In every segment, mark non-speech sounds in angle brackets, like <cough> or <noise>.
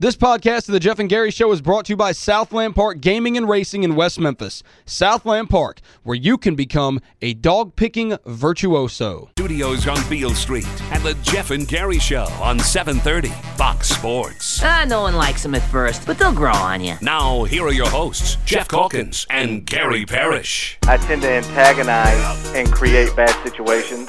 This podcast of the Geoff and Gary Show is brought to you by Southland Park Gaming and Racing in West Memphis. Southland Park, where you can become a dog-picking virtuoso. Studios on Beale Street and the Geoff and Gary Show on 730 Fox Sports. Ah, no one likes them at first, but they'll grow on you. Now, here are your hosts, Geoff Calkins and Gary Parrish. I tend to antagonize and create bad situations.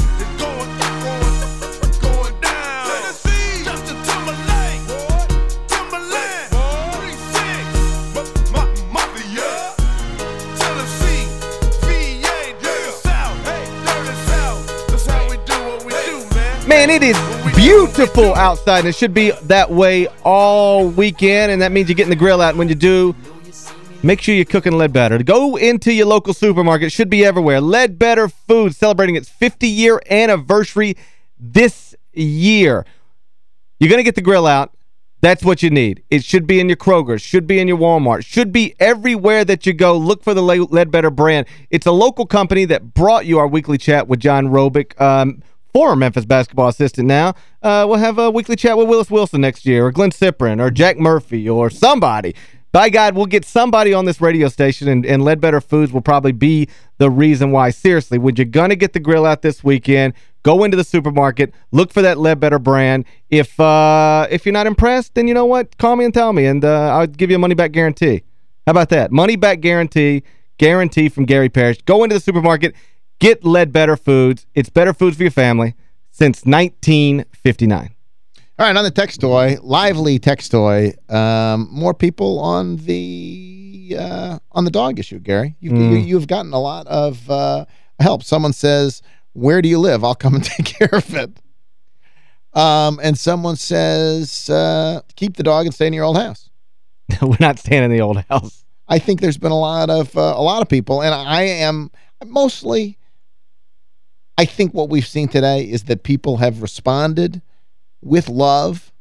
Man, it is beautiful outside, and it should be that way all weekend, and that means you're getting the grill out. And when you do, make sure you're cooking Ledbetter. Go into your local supermarket. It should be everywhere. Ledbetter Foods celebrating its 50-year anniversary this year. You're going to get the grill out. That's what you need. It should be in your Kroger. should be in your Walmart. should be everywhere that you go. Look for the Ledbetter brand. It's a local company that brought you our weekly chat with John Robic. Um, former Memphis basketball assistant now. Uh, we'll have a weekly chat with Willis Wilson next year, or Glynn Cyprien, or Jack Murphy, or somebody. By God, we'll get somebody on this radio station, and, and Ledbetter Foods will probably be the reason why. Seriously, when you're going to get the grill out this weekend, go into the supermarket, look for that Ledbetter brand. If uh, if you're not impressed, then you know what? Call me and tell me, and uh, I'll give you a money-back guarantee. How about that? Money-back guarantee, guarantee from Gary Parrish. Go into the supermarket, Get Ledbetter Foods. It's better foods for your family since 1959. All right, on the text toy, lively text toy, um, more people on the uh, on the dog issue, Gary. You've, mm. you, have gotten a lot of uh, help. Someone says, where do you live? I'll come and <laughs> take care of it. Um, and someone says, uh, keep the dog and stay in your old house. <laughs> We're not staying in the old house. I think there's been a lot of uh, a lot of people, and I am mostly I think what we've seen today is that people have responded with love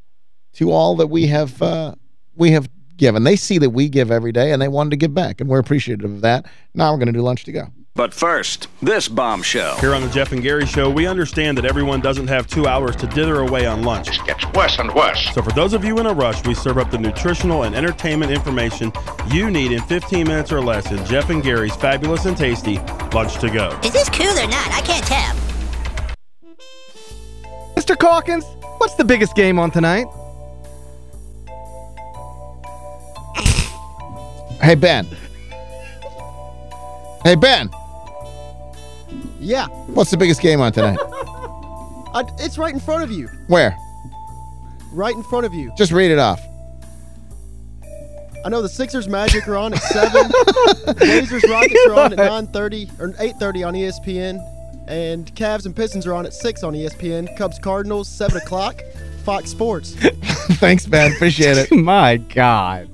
to all that we have uh, we have given. They see that we give every day, and they wanted to give back, and we're appreciative of that. Now we're going to do lunch to go. But first, this bombshell. Here on the Geoff and Gary Show, we understand that everyone doesn't have two hours to dither away on lunch. It gets worse and worse. So for those of you in a rush, we serve up the nutritional and entertainment information you need in 15 minutes or less in Geoff and Gary's fabulous and tasty Lunch to Go. Is this cool or not? I can't tell. Mr. Calkins, what's the biggest game on tonight? <laughs> hey, Ben. Hey, Ben. Yeah. What's the biggest game on tonight? <laughs> I, it's right in front of you. Where? Right in front of you. Just read it off. I know the Sixers Magic are on at 7. <laughs> Blazers Rockets are on at 9.30 or 8.30 on ESPN. And Cavs and Pistons are on at 6 on ESPN. Cubs Cardinals, 7 o'clock. Fox Sports. <laughs> Thanks, man. Appreciate it. My God.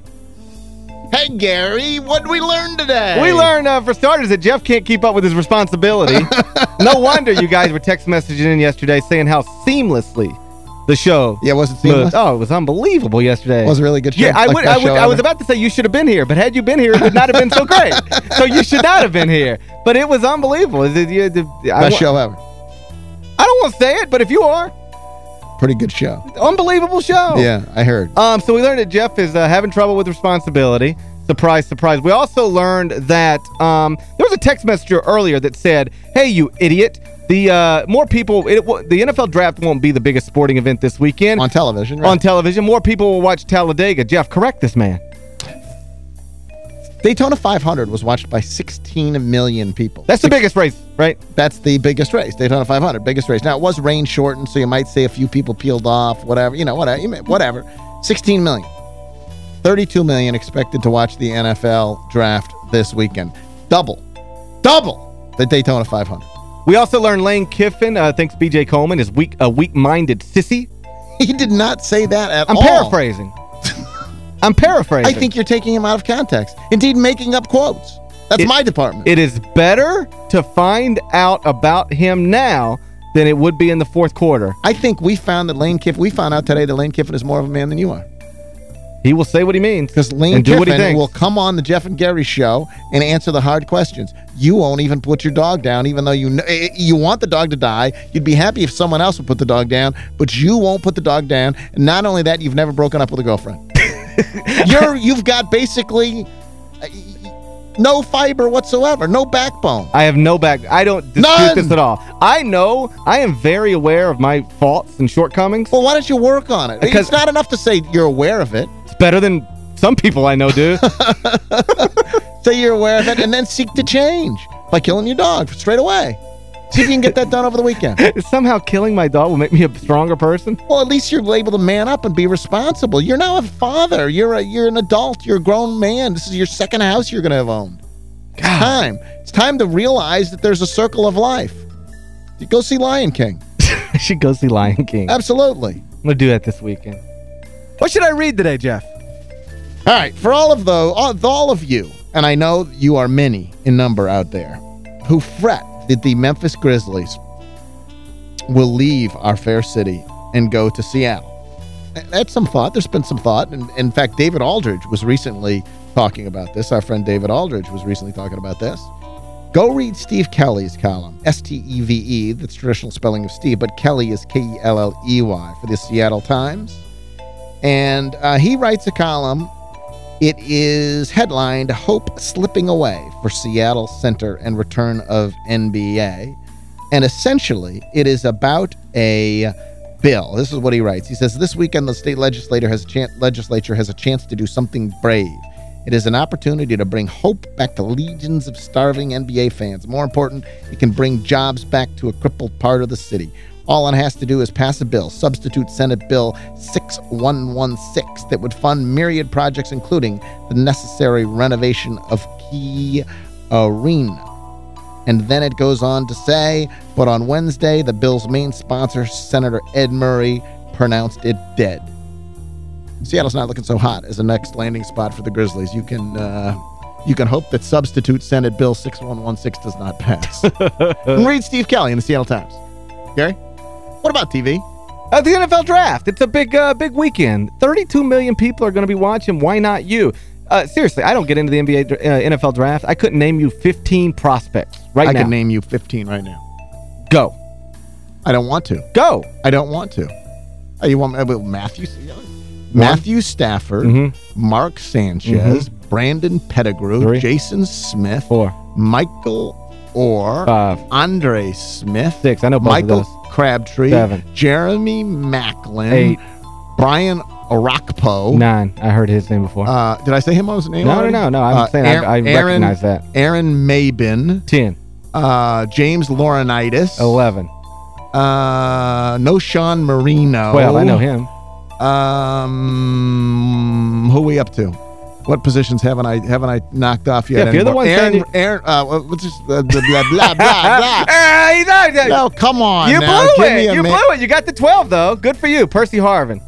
Hey, Gary, what did we learn today? We learned, uh, for starters, that Geoff can't keep up with his responsibility. <laughs> no wonder you guys were text messaging in yesterday saying how seamlessly the show. Yeah, was it seamless? oh, it was unbelievable yesterday. It was a really good show. Yeah, I, like would, I, would, I was about to say you should have been here, but had you been here, it would not have been so <laughs> great. so you should not have been here. But it was unbelievable. Is it, you, Best show ever. I don't want to say it, but if you are. Pretty good show. Unbelievable show. Yeah, I heard. Um, So we learned that Geoff is uh, having trouble with responsibility. Surprise, surprise. We also learned that um, there was a text messenger earlier that said, hey, you idiot, the uh, more people, it, the NFL draft won't be the biggest sporting event this weekend. On television, right? On television. More people will watch Talladega. Geoff, correct this man. Daytona 500 was watched by 16 million people. That's the biggest race, right? That's the biggest race. Daytona 500, biggest race. Now, it was rain shortened, so you might say a few people peeled off, whatever. You know, whatever. whatever. 16 million. 32 million expected to watch the NFL draft this weekend. Double. Double the Daytona 500. We also learned Lane Kiffin, uh, thanks B.J. Coleman, is weak, a weak-minded sissy. He did not say that at I'm all. I'm paraphrasing. I'm paraphrasing. I think you're taking him out of context. Indeed, making up quotes. That's it, my department. It is better to find out about him now than it would be in the fourth quarter. I think we found that Lane Kiffin, we found out today that Lane Kiffin is more of a man than you are. He will say what he means. Because Lane Kiffin will come on the Geoff and Gary show and answer the hard questions. You won't even put your dog down, even though you know, eh, you want the dog to die. You'd be happy if someone else would put the dog down, but you won't put the dog down. And not only that, you've never broken up with a girlfriend. <laughs> You're you've got basically uh, no fiber whatsoever, no backbone. I have no back. I don't dispute None. this at all. I know. I am very aware of my faults and shortcomings. Well, why don't you work on it? Because- it's not enough to say you're aware of it. It's better than some people I know do. <laughs> <laughs> Say you're aware of it and then seek to change by killing your dog straight away. See if you can get that done over the weekend. <laughs> Somehow killing my dog will make me a stronger person. Well, at least you're able to man up and be responsible. You're now a father. You're a you're an adult. You're a grown man. This is your second house you're going to have owned. It's time. It's time to realize that there's a circle of life. You go see Lion King. I <laughs> should go see Lion King. Absolutely. I'm going to do that this weekend. What should I read today, Geoff? All right, for all of those, all, all of you, and I know you are many in number out there, who fret that the Memphis Grizzlies will leave our fair city and go to Seattle. That's some thought. There's been some thought. And in fact, David Aldridge was recently talking about this. Our friend David Aldridge was recently talking about this. Go read Steve Kelley's column, S-T-E-V-E, that's traditional spelling of Steve, but Kelley is K-E-L-L-E-Y for the Seattle Times. And uh, he writes a column. It is headlined Hope Slipping Away for Seattle Center and Return of NBA. And essentially, it is about a bill. This is what he writes. He says, This weekend, the state legislator has legislature has a chance to do something brave. It is an opportunity to bring hope back to legions of starving NBA fans. More important, it can bring jobs back to a crippled part of the city. All it has to do is pass a bill, substitute Senate Bill 6116, that would fund myriad projects, including the necessary renovation of Key Arena. And then it goes on to say, but on Wednesday, the bill's main sponsor, Senator Ed Murray, pronounced it dead. Seattle's not looking so hot as a next landing spot for the Grizzlies. You can uh, you can hope that substitute Senate Bill 6116 does not pass. <laughs> read Steve Kelley in the Seattle Times. Gary, what about TV? Uh, the NFL Draft. It's a big, uh, big weekend. 32 million people are going to be watching. Why not you? Uh, seriously, I don't get into the NBA, uh, NFL Draft. I couldn't name you 15 prospects right I now. I can name you 15 right now. Go. I don't want to. Go. I don't want to. Oh, you want me? Well, Matthew, Matthew Stafford, Mhm. Mark Sanchez, Brandon Pettigrew, Three. Jason Smith, Four. Michael Oher, Five. Andre Smith, Six. I know both Michael of those. Crabtree, Seven. Jeremy Maclin, Eight. Brian Orakpo. Nine. I heard his name before. Uh, did I say him on his name? no, no, already? no, no. I'm Uh, saying Aaron- I, I recognize that. Aaron Maybin, 10. uh, James Laurinaitis, 11. uh, no Sean Marino. 12. I know him. Um, who we up to? What positions haven't I haven't I knocked off yet? Yeah, if you're the one Aaron, saying Aaron, uh, what's this? Uh, blah blah blah blah. <laughs> no, come on. You now. blew Give it. You ma- blew it. You got the 12, though. Good for you. Percy Harvin.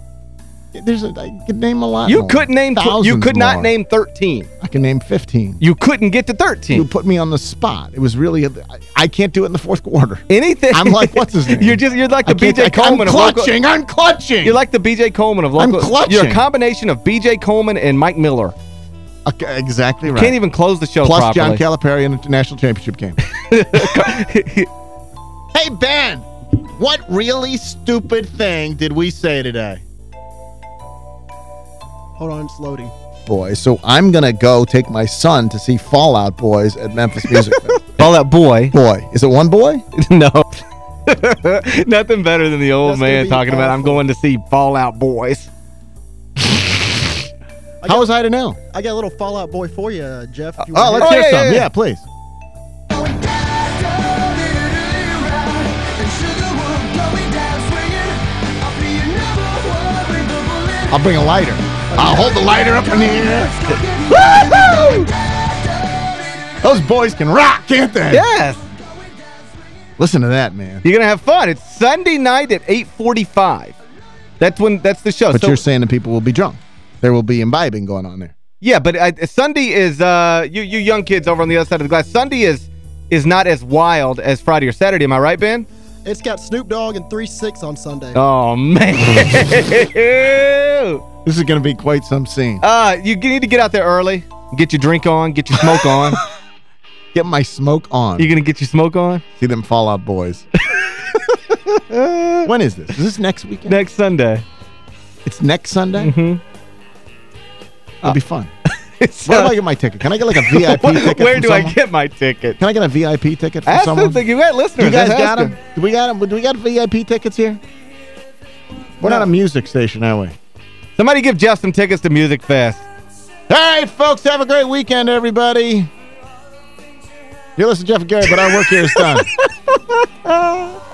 There's a, I could name a lot. You more. couldn't name. Tw- you Thousands could not more. name 13. I can name 15. You couldn't get to 13. You put me on the spot. It was really. I I can't do it in the fourth quarter. Anything. I'm like, what's his <laughs> name? You're just. You're like the BJ Coleman I'm of local. clutching. I'm clutching. You're like the BJ Coleman of I'm clutching. You're a combination of BJ Coleman and Mike Miller. Okay, exactly right. Can't even close the show Plus properly. John Calipari in the national championship game. <laughs> hey Ben, what really stupid thing did we say today? Hold on, it's loading. Boy, so I'm gonna go take my son to see Fallout Boys at Memphis Music Fest. <laughs> All that boy. Boy, is it one boy? <laughs> no. Nothing better than the old That's man be talking about I'm going to see Fallout Boys. How was I to know? I got a little Fallout Boy for you, uh, Geoff. If you Oh, let's hear hear yeah, some. yeah, Yeah, yeah. please. I'll bring a lighter. I'll hold the lighter up in the air. <laughs> Woo-hoo! Those boys can rock, can't they? Yes. Listen to that, man. You're going to have fun. It's Sunday night at 8:45. That's when that's the show. But So- you're saying that people will be drunk. There will be imbibing going on there. Yeah, but uh, Sunday is uh you you young kids over on the other side of the glass. Sunday is is not as wild as Friday or Saturday. Am I right, Ben? It's got Snoop Dogg and 3-6 on Sunday. Oh man. <laughs> This is going to be quite some scene. uh you need to get out there early. Get your drink on, get your smoke on. <laughs> Get my smoke on. You going to get your smoke on See them Fallout Boys. <laughs> when is this? Is this next weekend? next Sunday. It's next Sunday? Mhm. It'll be uh, fun. <laughs> Where do uh, I get my ticket? Can I get like a VIP <laughs> ticket Where do I get my ticket? Can I get a VIP ticket from Ask someone? them. think You got listeners. you guys got them? Do we got them? Do we got VIP tickets here? We're not a music station, are we? Somebody give Geoff some tickets to Music Fest. All right, folks, have a great weekend, everybody. You listen to Geoff and Gary, but our work here is done. <laughs>